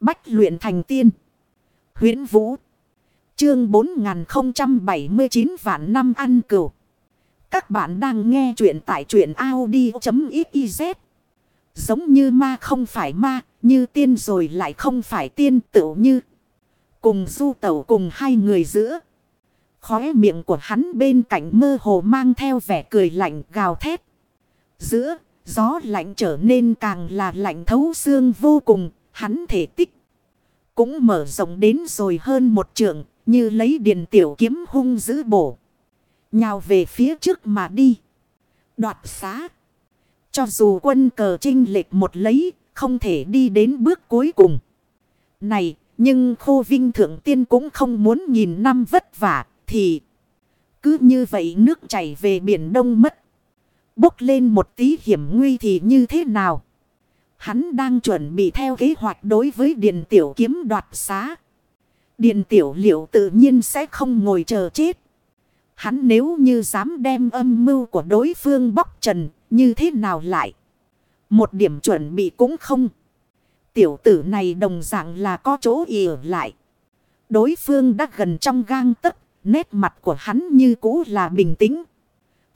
Bách luyện thành tiên. huyễn Vũ. Chương 4079 vạn năm ăn cửu. Các bạn đang nghe truyện tại truyện Audi.xyz. Giống như ma không phải ma, như tiên rồi lại không phải tiên tựu như. Cùng du tẩu cùng hai người giữa. Khóe miệng của hắn bên cạnh mơ hồ mang theo vẻ cười lạnh gào thét. Giữa, gió lạnh trở nên càng là lạnh thấu xương vô cùng, hắn thể tích. Cũng mở rộng đến rồi hơn một trượng, như lấy điền tiểu kiếm hung giữ bổ. Nhào về phía trước mà đi. Đoạt xá. Cho dù quân cờ trinh lệch một lấy, không thể đi đến bước cuối cùng. Này, nhưng khô vinh thượng tiên cũng không muốn nhìn năm vất vả, thì cứ như vậy nước chảy về biển đông mất. Bốc lên một tí hiểm nguy thì như thế nào? Hắn đang chuẩn bị theo kế hoạch đối với Điền Tiểu kiếm đoạt xá. Điền Tiểu liệu tự nhiên sẽ không ngồi chờ chết. Hắn nếu như dám đem âm mưu của đối phương bóc trần, như thế nào lại? Một điểm chuẩn bị cũng không. Tiểu tử này đồng dạng là có chỗ ỉa lại. Đối phương đã gần trong gang tấc, nét mặt của hắn như cũ là bình tĩnh.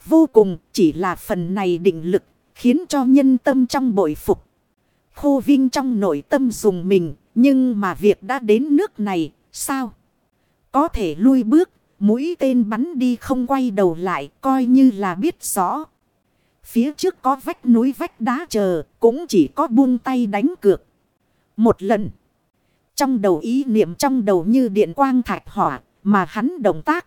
Vô cùng chỉ là phần này định lực, khiến cho nhân tâm trong bội phục. Khô Vinh trong nội tâm dùng mình, nhưng mà việc đã đến nước này, sao? Có thể lui bước, mũi tên bắn đi không quay đầu lại, coi như là biết rõ. Phía trước có vách núi vách đá chờ, cũng chỉ có buông tay đánh cược. Một lần, trong đầu ý niệm trong đầu như điện quang thạch hỏa, mà hắn động tác.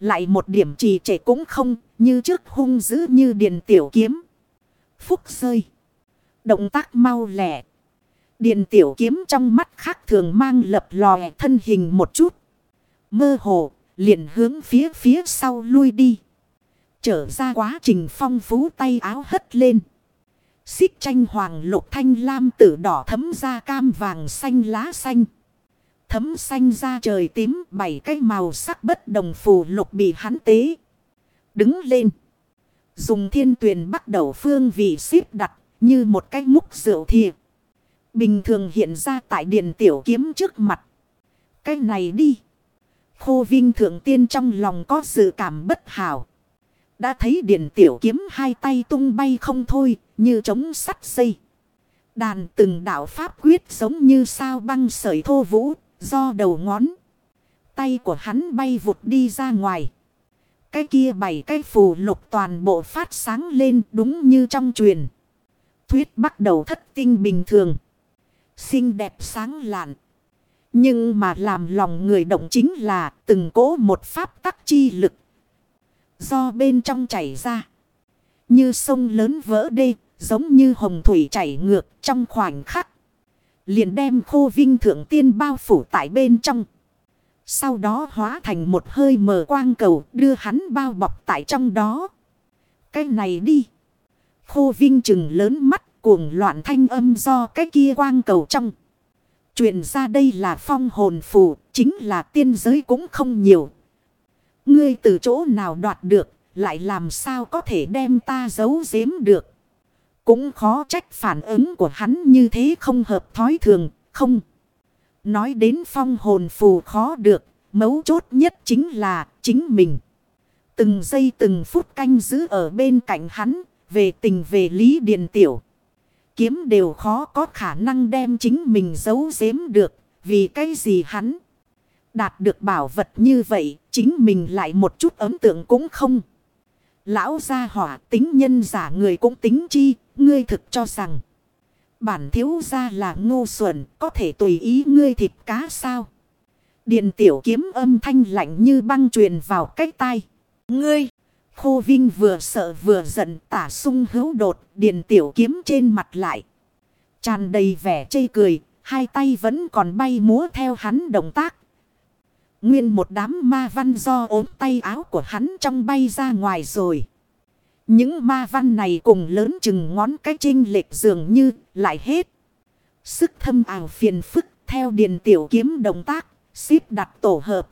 Lại một điểm trì trệ cũng không, như trước hung dữ như điện tiểu kiếm. Phúc rơi. Động tác mau lẻ. Điện tiểu kiếm trong mắt khác thường mang lập lòe thân hình một chút. Mơ hồ, liền hướng phía phía sau lui đi. Trở ra quá trình phong phú tay áo hất lên. Xích tranh hoàng lục thanh lam tử đỏ thấm da cam vàng xanh lá xanh. Thấm xanh da trời tím bảy cái màu sắc bất đồng phù lục bị hắn tế. Đứng lên. Dùng thiên tuyền bắt đầu phương vị xếp đặt như một cái múc rượu thìa. Bình thường hiện ra tại điện tiểu kiếm trước mặt. Cái này đi. Khô Vinh Thượng Tiên trong lòng có sự cảm bất hảo. Đã thấy điện tiểu kiếm hai tay tung bay không thôi, như trống sắt xây Đàn từng đạo pháp quyết giống như sao băng sợi thô vũ, do đầu ngón. Tay của hắn bay vụt đi ra ngoài. Cái kia bảy cái phù lục toàn bộ phát sáng lên đúng như trong truyền. Thuyết bắt đầu thất tinh bình thường. Xinh đẹp sáng lạn. Nhưng mà làm lòng người động chính là từng cố một pháp tắc chi lực. Do bên trong chảy ra. Như sông lớn vỡ đê, giống như hồng thủy chảy ngược trong khoảnh khắc. Liền đem khô vinh thượng tiên bao phủ tại bên trong. Sau đó hóa thành một hơi mờ quang cầu đưa hắn bao bọc tại trong đó. Cái này đi. Khô vinh chừng lớn mắt cuồng loạn thanh âm do cái kia quang cầu trong. Chuyện ra đây là phong hồn phù, chính là tiên giới cũng không nhiều. Ngươi từ chỗ nào đoạt được, lại làm sao có thể đem ta giấu giếm được. Cũng khó trách phản ứng của hắn như thế không hợp thói thường, không. Nói đến phong hồn phù khó được, mấu chốt nhất chính là chính mình. Từng giây từng phút canh giữ ở bên cạnh hắn, về tình về lý điền tiểu. Kiếm đều khó có khả năng đem chính mình giấu giếm được, vì cái gì hắn. Đạt được bảo vật như vậy, chính mình lại một chút ấn tượng cũng không. Lão gia hỏa tính nhân giả người cũng tính chi, ngươi thực cho rằng. Bản thiếu gia là ngu xuẩn, có thể tùy ý ngươi thịt cá sao. Điện tiểu kiếm âm thanh lạnh như băng truyền vào cái tai. Ngươi, khô vinh vừa sợ vừa giận tả sung hữu đột, Điền tiểu kiếm trên mặt lại. Tràn đầy vẻ chây cười, hai tay vẫn còn bay múa theo hắn động tác. Nguyên một đám ma văn do ốm tay áo của hắn trong bay ra ngoài rồi. Những ma văn này cùng lớn chừng ngón cái trinh lệch dường như lại hết. Sức thâm ảo phiền phức theo điền tiểu kiếm động tác, xếp đặt tổ hợp.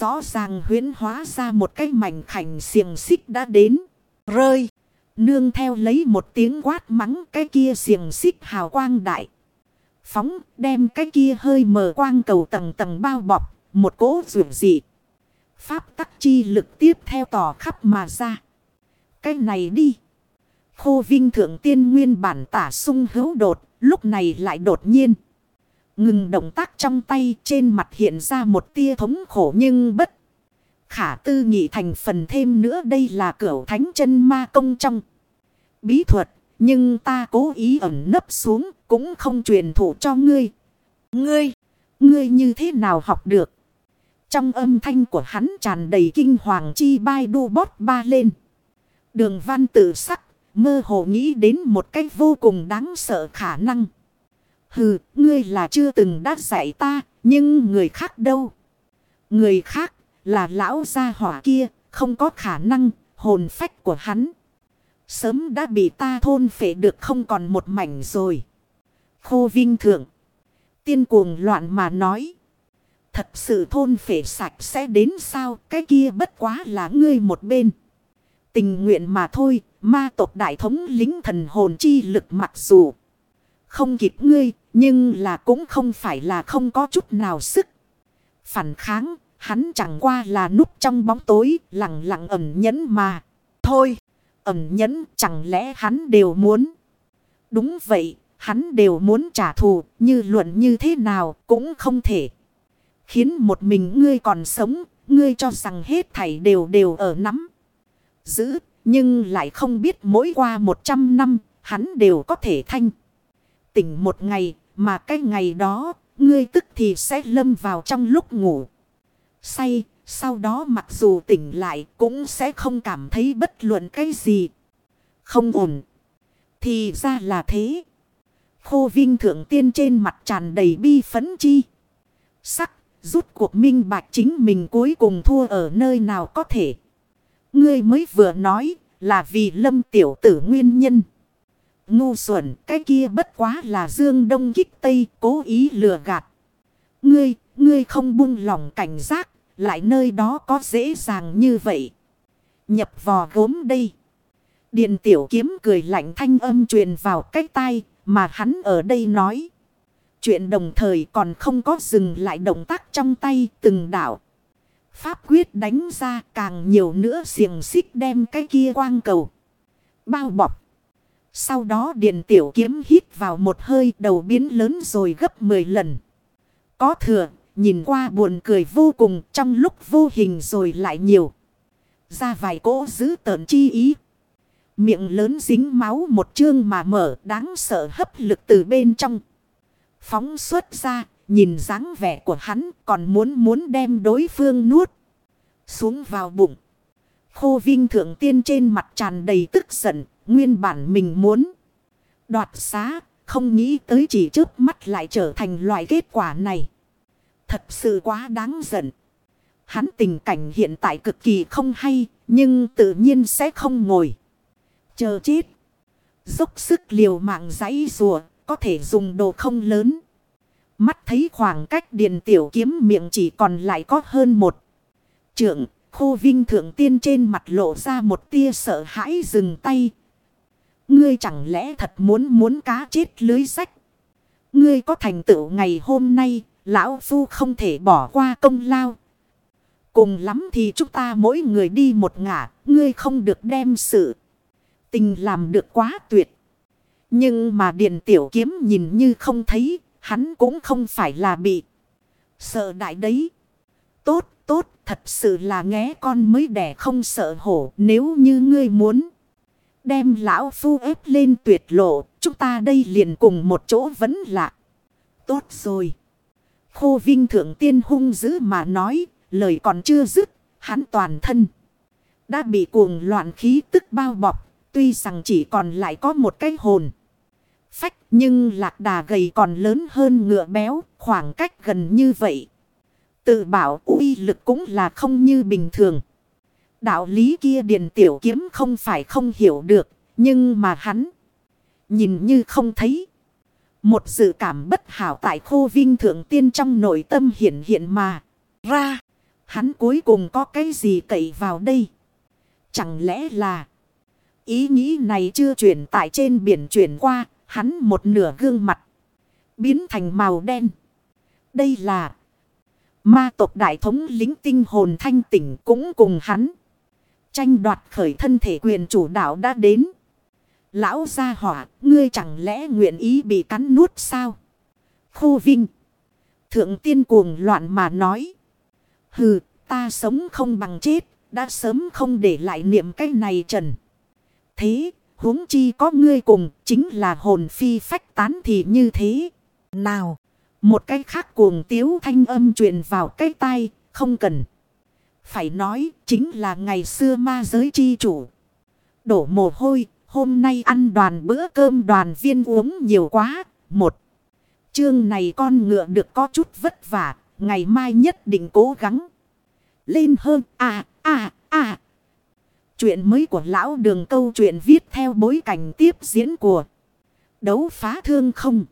Rõ ràng huyến hóa ra một cái mảnh khảnh xiềng xích đã đến, rơi. Nương theo lấy một tiếng quát mắng cái kia xiềng xích hào quang đại. Phóng đem cái kia hơi mờ quang cầu tầng tầng bao bọc. Một cỗ rượu dị. Pháp tắc chi lực tiếp theo tỏ khắp mà ra. Cái này đi. Khô vinh thượng tiên nguyên bản tả sung hữu đột. Lúc này lại đột nhiên. Ngừng động tác trong tay trên mặt hiện ra một tia thống khổ nhưng bất. Khả tư nghị thành phần thêm nữa đây là cửa thánh chân ma công trong. Bí thuật. Nhưng ta cố ý ẩn nấp xuống cũng không truyền thụ cho ngươi. Ngươi, ngươi như thế nào học được? Trong âm thanh của hắn tràn đầy kinh hoàng chi bai đu bót ba lên. Đường văn tự sắc, mơ hồ nghĩ đến một cách vô cùng đáng sợ khả năng. Hừ, ngươi là chưa từng đã dạy ta, nhưng người khác đâu? Người khác là lão gia hỏa kia, không có khả năng, hồn phách của hắn. Sớm đã bị ta thôn phệ được không còn một mảnh rồi. Khô Vinh Thượng. Tiên cuồng loạn mà nói. Thật sự thôn phệ sạch sẽ đến sao cái kia bất quá là ngươi một bên. Tình nguyện mà thôi, ma tộc đại thống lính thần hồn chi lực mặc dù không kịp ngươi, nhưng là cũng không phải là không có chút nào sức. Phản kháng, hắn chẳng qua là núp trong bóng tối, lặng lặng ẩn nhẫn mà. Thôi, ẩn nhẫn chẳng lẽ hắn đều muốn. Đúng vậy, hắn đều muốn trả thù, như luận như thế nào cũng không thể. Khiến một mình ngươi còn sống, ngươi cho rằng hết thảy đều đều ở nắm. Giữ, nhưng lại không biết mỗi qua một trăm năm, hắn đều có thể thanh. Tỉnh một ngày, mà cái ngày đó, ngươi tức thì sẽ lâm vào trong lúc ngủ. Say, sau đó mặc dù tỉnh lại cũng sẽ không cảm thấy bất luận cái gì. Không ổn. Thì ra là thế. Khô Vinh Thượng Tiên trên mặt tràn đầy bi phấn chi. Sắc, rút cuộc minh bạch chính mình cuối cùng thua ở nơi nào có thể. Ngươi mới vừa nói là vì lâm tiểu tử nguyên nhân. Ngu xuẩn cái kia bất quá là dương đông kích tây cố ý lừa gạt. Ngươi, ngươi không buông lòng cảnh giác, lại nơi đó có dễ dàng như vậy. Nhập vò gốm đây. Điện tiểu kiếm cười lạnh thanh âm truyền vào cách tai mà hắn ở đây nói. Chuyện đồng thời còn không có dừng lại động tác trong tay từng đảo. Pháp quyết đánh ra càng nhiều nữa xiềng xích đem cái kia quang cầu. Bao bọc. Sau đó điện tiểu kiếm hít vào một hơi đầu biến lớn rồi gấp 10 lần. Có thừa, nhìn qua buồn cười vô cùng trong lúc vô hình rồi lại nhiều. Ra vài cỗ giữ tợn chi ý. Miệng lớn dính máu một chương mà mở đáng sợ hấp lực từ bên trong. Phóng xuất ra, nhìn dáng vẻ của hắn còn muốn muốn đem đối phương nuốt. Xuống vào bụng. Khô Vinh Thượng Tiên trên mặt tràn đầy tức giận, nguyên bản mình muốn. Đoạt xá, không nghĩ tới chỉ trước mắt lại trở thành loại kết quả này. Thật sự quá đáng giận. Hắn tình cảnh hiện tại cực kỳ không hay, nhưng tự nhiên sẽ không ngồi. Chờ chết. Dốc sức liều mạng giấy rùa, có thể dùng đồ không lớn. Mắt thấy khoảng cách điền tiểu kiếm miệng chỉ còn lại có hơn một. Trượng, khô vinh thượng tiên trên mặt lộ ra một tia sợ hãi dừng tay. Ngươi chẳng lẽ thật muốn muốn cá chết lưới sách. Ngươi có thành tựu ngày hôm nay, lão phu không thể bỏ qua công lao. Cùng lắm thì chúng ta mỗi người đi một ngả, ngươi không được đem sự tình làm được quá tuyệt. Nhưng mà điện tiểu kiếm nhìn như không thấy, hắn cũng không phải là bị sợ đại đấy. Tốt, tốt, thật sự là nghé con mới đẻ không sợ hổ nếu như ngươi muốn. Đem lão phu ép lên tuyệt lộ, chúng ta đây liền cùng một chỗ vẫn lạ. Tốt rồi. Khô Vinh Thượng Tiên hung dữ mà nói, lời còn chưa dứt, hắn toàn thân. Đã bị cuồng loạn khí tức bao bọc, tuy rằng chỉ còn lại có một cái hồn. Phách nhưng lạc đà gầy còn lớn hơn ngựa béo, khoảng cách gần như vậy. Tự bảo uy lực cũng là không như bình thường. Đạo lý kia điền tiểu kiếm không phải không hiểu được, nhưng mà hắn nhìn như không thấy. Một sự cảm bất hảo tại khô vinh thượng tiên trong nội tâm hiện hiện mà. Ra, hắn cuối cùng có cái gì cậy vào đây? Chẳng lẽ là ý nghĩ này chưa chuyển tại trên biển chuyển qua, hắn một nửa gương mặt. biến thành màu đen. Đây là ma tộc đại thống lính tinh hồn thanh tỉnh cũng cùng hắn. Tranh đoạt khởi thân thể quyền chủ đạo đã đến. Lão gia hỏa, ngươi chẳng lẽ nguyện ý bị cắn nuốt sao? Khu Vinh. Thượng tiên cuồng loạn mà nói. Hừ, ta sống không bằng chết, đã sớm không để lại niệm cái này trần. Thế, huống chi có ngươi cùng, chính là hồn phi phách tán thì như thế. Nào, một cái khác cuồng tiếu thanh âm truyền vào cái tai, không cần. Phải nói, chính là ngày xưa ma giới chi chủ. Đổ mồ hôi, hôm nay ăn đoàn bữa cơm đoàn viên uống nhiều quá. Một, chương này con ngựa được có chút vất vả, ngày mai nhất định cố gắng. Lên hơn, à, à, à. Chuyện mới của lão đường câu chuyện viết theo bối cảnh tiếp diễn của đấu phá thương không.